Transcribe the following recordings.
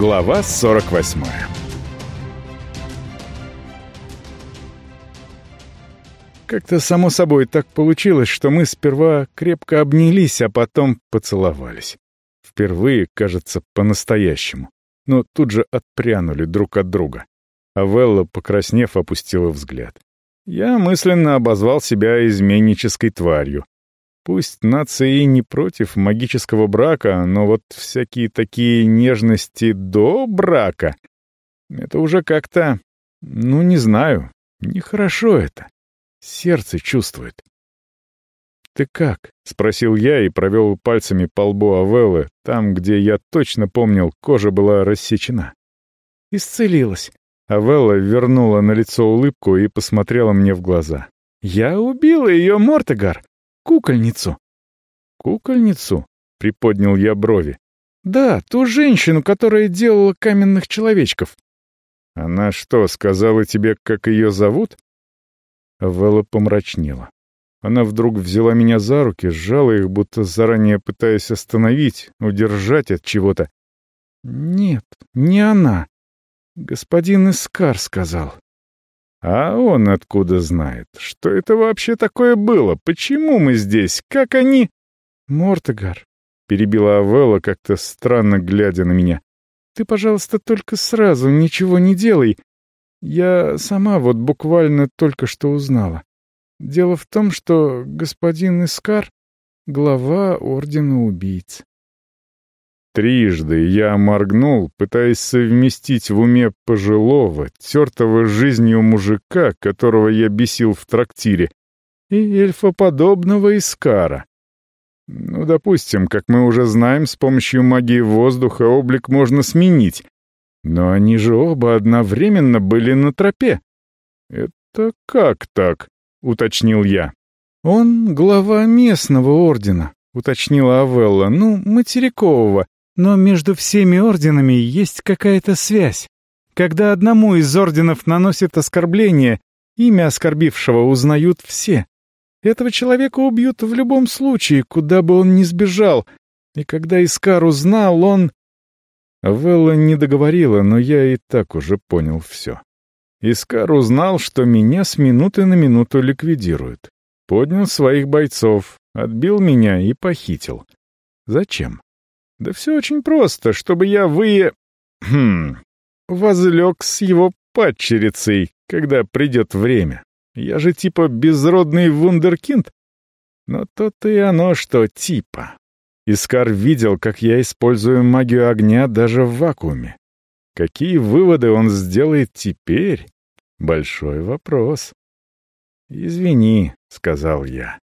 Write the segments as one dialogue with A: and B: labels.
A: Глава 48 Как-то само собой так получилось, что мы сперва крепко обнялись, а потом поцеловались. Впервые, кажется, по-настоящему. Но тут же отпрянули друг от друга. А Велла, покраснев, опустила взгляд. Я мысленно обозвал себя изменнической тварью. Пусть нация и не против магического брака, но вот всякие такие нежности до брака — это уже как-то, ну, не знаю, нехорошо это. Сердце чувствует. «Ты как?» — спросил я и провел пальцами по лбу Авеллы, там, где я точно помнил, кожа была рассечена. «Исцелилась». Авелла вернула на лицо улыбку и посмотрела мне в глаза. «Я убила ее, Мортегар! Кукольницу!» «Кукольницу?» — приподнял я брови. «Да, ту женщину, которая делала каменных человечков». «Она что, сказала тебе, как ее зовут?» Вэлла помрачнела. Она вдруг взяла меня за руки, сжала их, будто заранее пытаясь остановить, удержать от чего-то. «Нет, не она. Господин Искар сказал». «А он откуда знает? Что это вообще такое было? Почему мы здесь? Как они...» «Мортегар», — перебила Авелла, как-то странно глядя на меня. «Ты, пожалуйста, только сразу ничего не делай. Я сама вот буквально только что узнала. Дело в том, что господин Искар — глава Ордена Убийц. Трижды я моргнул, пытаясь совместить в уме пожилого, тертого жизнью мужика, которого я бесил в трактире, и эльфоподобного Искара. Ну, допустим, как мы уже знаем, с помощью магии воздуха облик можно сменить, но они же оба одновременно были на тропе. «Это как так?» — уточнил я.
B: «Он глава местного ордена», — уточнила Авелла, — «ну, материкового. Но между всеми орденами есть какая-то связь. Когда одному из орденов наносят оскорбление, имя оскорбившего узнают все. Этого человека убьют в любом случае, куда бы он ни сбежал. И когда Искар узнал, он...»
A: Велла не договорила, но я и так уже понял все. Искар узнал, что меня с минуты на минуту ликвидируют. Поднял своих бойцов, отбил меня и похитил. Зачем? Да все очень просто, чтобы я вы... Хм... Возлег с его падчерицей, когда придет время. Я же типа безродный вундеркинд. Но то-то и оно, что типа. Искар видел, как я использую магию огня даже в вакууме. Какие выводы он сделает теперь? Большой вопрос. «Извини», — сказал я.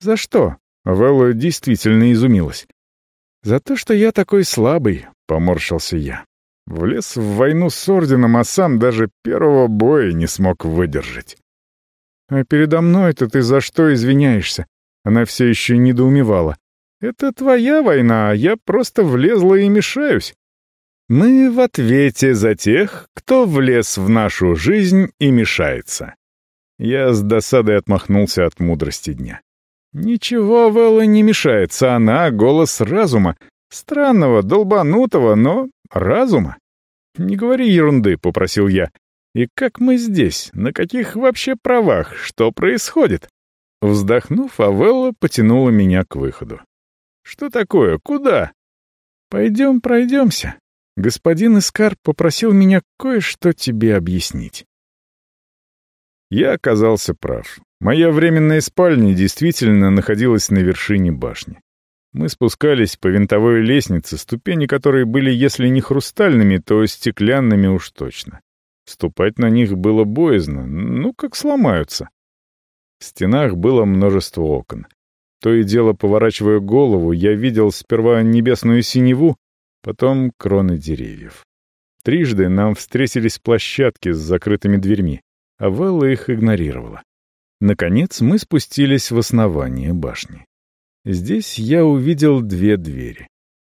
A: «За что?» — Велла действительно изумилась. «За то, что я такой слабый», — поморщился я. Влез в войну с орденом, а сам даже первого боя не смог выдержать. «А передо мной-то ты за что извиняешься?» Она все еще недоумевала. Это твоя война, а я просто влезла и мешаюсь. Мы в ответе за тех, кто влез в нашу жизнь и мешается. Я с досадой отмахнулся от мудрости дня. Ничего Вэлла не мешается, она — голос разума. Странного, долбанутого, но разума. «Не говори ерунды», — попросил я. «И как мы здесь? На каких вообще правах? Что происходит?» Вздохнув, Авелла потянула меня к выходу. Что такое? Куда? Пойдем пройдемся. Господин Искар попросил меня кое-что тебе объяснить. Я оказался прав. Моя временная спальня действительно находилась на вершине башни. Мы спускались по винтовой лестнице, ступени которой были, если не хрустальными, то стеклянными уж точно. Ступать на них было боязно, ну, как сломаются. В стенах было множество окон. То и дело, поворачивая голову, я видел сперва небесную синеву, потом кроны деревьев. Трижды нам встретились площадки с закрытыми дверьми, а Велла их игнорировала. Наконец мы спустились в основание башни. Здесь я увидел две двери.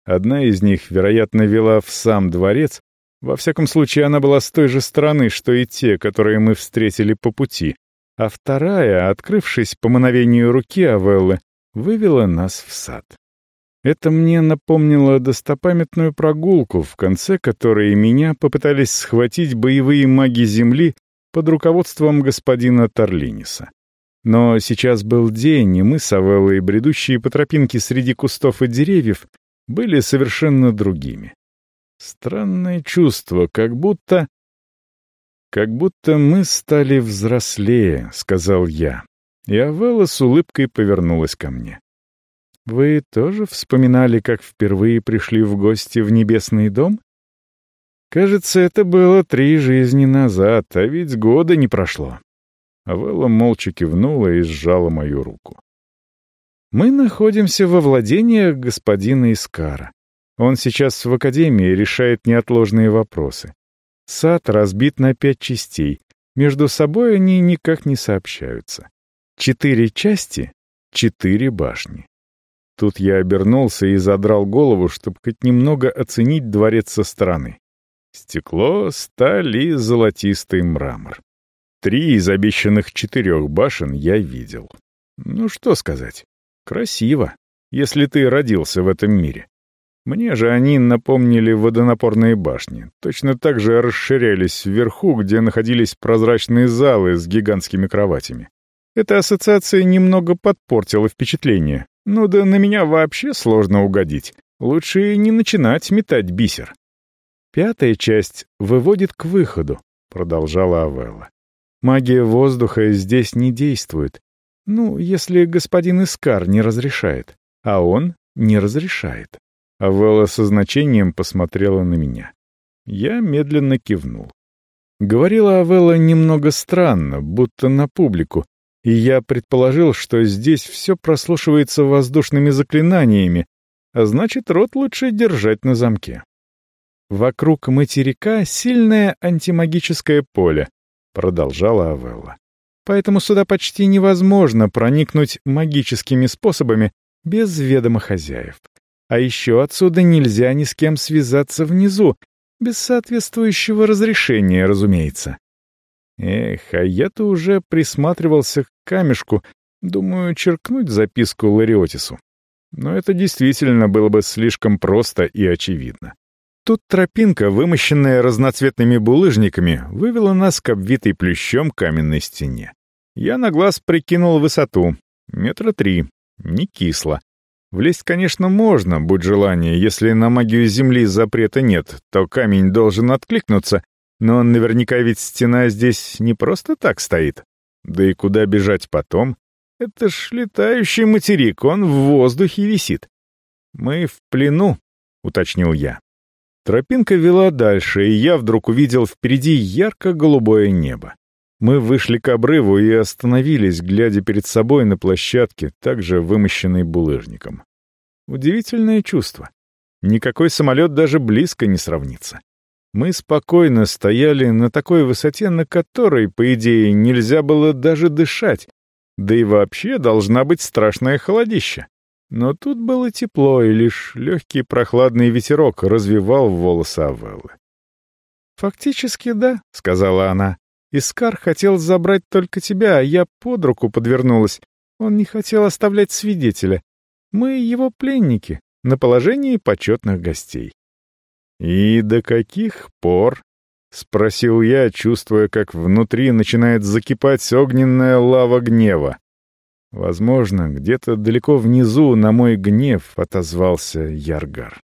A: Одна из них, вероятно, вела в сам дворец, во всяком случае она была с той же стороны, что и те, которые мы встретили по пути, а вторая, открывшись по мановению руки Авеллы, вывела нас в сад. Это мне напомнило достопамятную прогулку, в конце которой меня попытались схватить боевые маги Земли под руководством господина Торлиниса. Но сейчас был день, и мы с Авеллой, бредущие по тропинке среди кустов и деревьев, были совершенно другими. Странное чувство, как будто... «Как будто мы стали взрослее», — сказал я. И Авелла с улыбкой повернулась ко мне. «Вы тоже вспоминали, как впервые пришли в гости в небесный дом?» «Кажется, это было три жизни назад, а ведь года не прошло». Авелла молча кивнула и сжала мою руку. «Мы находимся во владениях господина Искара. Он сейчас в академии решает неотложные вопросы. Сад разбит на пять частей. Между собой они никак не сообщаются. Четыре части — четыре башни. Тут я обернулся и задрал голову, чтобы хоть немного оценить дворец со стороны. Стекло, сталь и золотистый мрамор. Три из обещанных четырех башен я видел. Ну что сказать, красиво, если ты родился в этом мире. Мне же они напомнили водонапорные башни. Точно так же расширялись вверху, где находились прозрачные залы с гигантскими кроватями. Эта ассоциация немного подпортила впечатление. Ну да на меня вообще сложно угодить. Лучше не начинать метать бисер. Пятая часть выводит к выходу, продолжала Авелла. Магия воздуха здесь не действует. Ну, если господин Искар не разрешает. А он не разрешает. Авелла со значением посмотрела на меня. Я медленно кивнул. Говорила Авелла немного странно, будто на публику, и я предположил, что здесь все прослушивается воздушными заклинаниями, а значит, рот лучше держать на замке. «Вокруг материка сильное антимагическое поле», — продолжала Авелла. «Поэтому сюда почти невозможно проникнуть магическими способами без ведома хозяев. А еще отсюда нельзя ни с кем связаться внизу, без соответствующего разрешения, разумеется. Эх, а я-то уже присматривался к камешку, думаю, черкнуть записку Лариотису. Но это действительно было бы слишком просто и очевидно. Тут тропинка, вымощенная разноцветными булыжниками, вывела нас к обвитой плющом каменной стене. Я на глаз прикинул высоту. Метра три. Не кисло. Влезть, конечно, можно, будь желание, если на магию Земли запрета нет, то камень должен откликнуться, но наверняка ведь стена здесь не просто так стоит. Да и куда бежать потом? Это ж летающий материк, он в воздухе висит. Мы в плену, уточнил я. Тропинка вела дальше, и я вдруг увидел впереди ярко-голубое небо. Мы вышли к обрыву и остановились, глядя перед собой на площадке, также вымощенной булыжником. Удивительное чувство. Никакой самолет даже близко не сравнится. Мы спокойно стояли на такой высоте, на которой, по идее, нельзя было даже дышать, да и вообще должна быть страшное холодище. Но тут было тепло, и лишь легкий прохладный ветерок развивал волосы Авеллы. «Фактически да», — сказала она. Искар хотел забрать только тебя, а я под руку подвернулась. Он не хотел оставлять свидетеля. Мы его пленники, на положении почетных гостей. «И до каких пор?» — спросил я, чувствуя, как внутри начинает закипать огненная лава гнева. Возможно, где-то далеко внизу на мой гнев отозвался Яргар.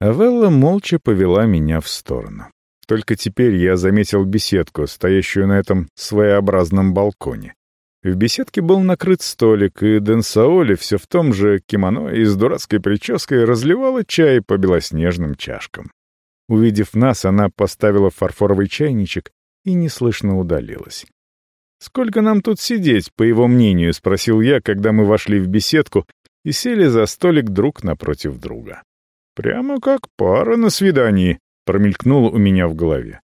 A: Авелла молча повела меня в сторону. Только теперь я заметил беседку, стоящую на этом своеобразном балконе. В беседке был накрыт столик, и Дэн Саоли все в том же кимоно и с дурацкой прической разливала чай по белоснежным чашкам. Увидев нас, она поставила фарфоровый чайничек и неслышно удалилась. «Сколько нам тут сидеть, по его мнению?» — спросил я, когда мы вошли в беседку и сели за столик друг напротив друга. «Прямо как пара на свидании», промелькнуло у меня в голове.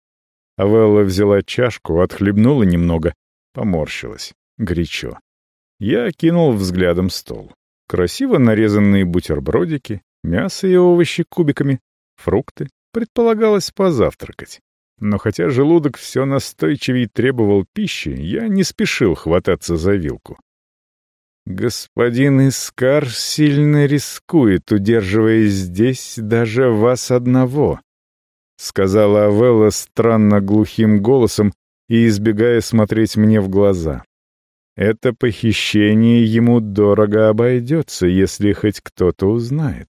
A: Авелла взяла чашку, отхлебнула немного, поморщилась. Горячо. Я окинул взглядом стол. Красиво нарезанные бутербродики, мясо и овощи кубиками, фрукты. Предполагалось позавтракать. Но хотя желудок все настойчивее требовал пищи, я не спешил хвататься за вилку. «Господин Искар сильно рискует, удерживая здесь даже вас одного», — сказала Авелла странно глухим голосом и избегая смотреть мне в глаза. «Это похищение ему дорого обойдется, если хоть кто-то узнает.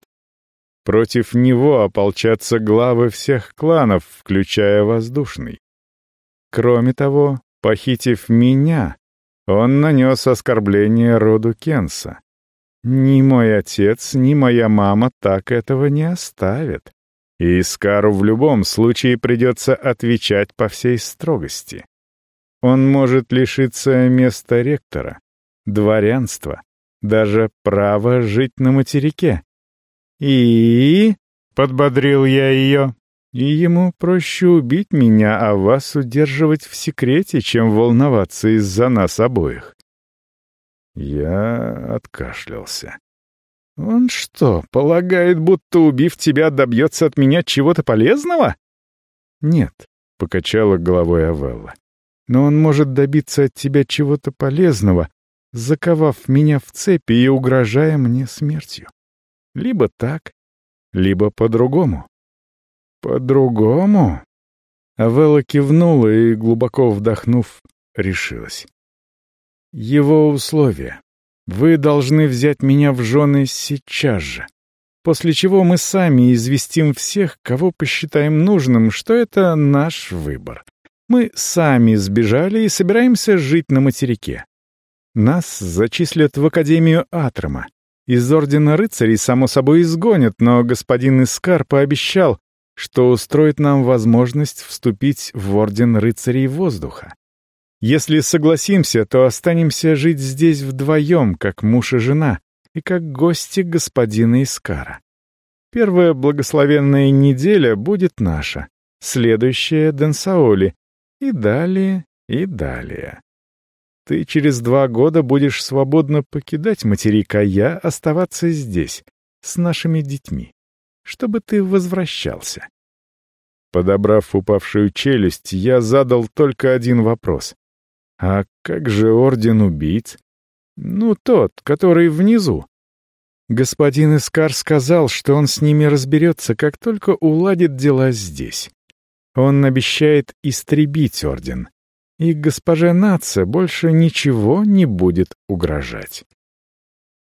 A: Против него ополчатся главы всех кланов, включая воздушный. Кроме того, похитив меня, он нанес оскорбление роду Кенса. Ни мой отец, ни моя мама так этого не оставят. И Искару в любом случае придется отвечать по всей строгости. Он может лишиться места ректора, дворянства, даже права жить на материке. «И...» — подбодрил я ее. «И ему проще убить меня, а вас удерживать в секрете, чем волноваться из-за нас обоих». Я откашлялся. «Он что, полагает, будто убив тебя, добьется от меня чего-то полезного?» «Нет», — покачала головой Авелла. «Но он может добиться от тебя чего-то полезного, заковав меня в цепи и угрожая мне смертью. Либо так, либо по-другому». «По-другому?» Авелла кивнула и, глубоко вдохнув, решилась. «Его условия. Вы должны взять меня в жены сейчас же, после чего мы сами известим всех, кого посчитаем нужным, что это наш выбор. Мы сами сбежали и собираемся жить на материке. Нас зачислят в Академию Атрома. Из Ордена Рыцарей, само собой, изгонят, но господин Искар пообещал, что устроит нам возможность вступить в Орден Рыцарей Воздуха. Если согласимся, то останемся жить здесь вдвоем, как муж и жена, и как гости господина Искара. Первая благословенная неделя будет наша, следующая — Денсаоли, и далее, и далее. Ты через два года будешь свободно покидать материк, а я оставаться здесь, с нашими детьми, чтобы ты возвращался. Подобрав упавшую челюсть, я задал только один вопрос. А как же орден убийц? Ну, тот, который внизу. Господин Искар сказал, что он с ними разберется, как только уладит дела здесь. Он обещает истребить орден, и госпоже Наце больше ничего не будет угрожать.